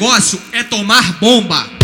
negócio é tomar bomba.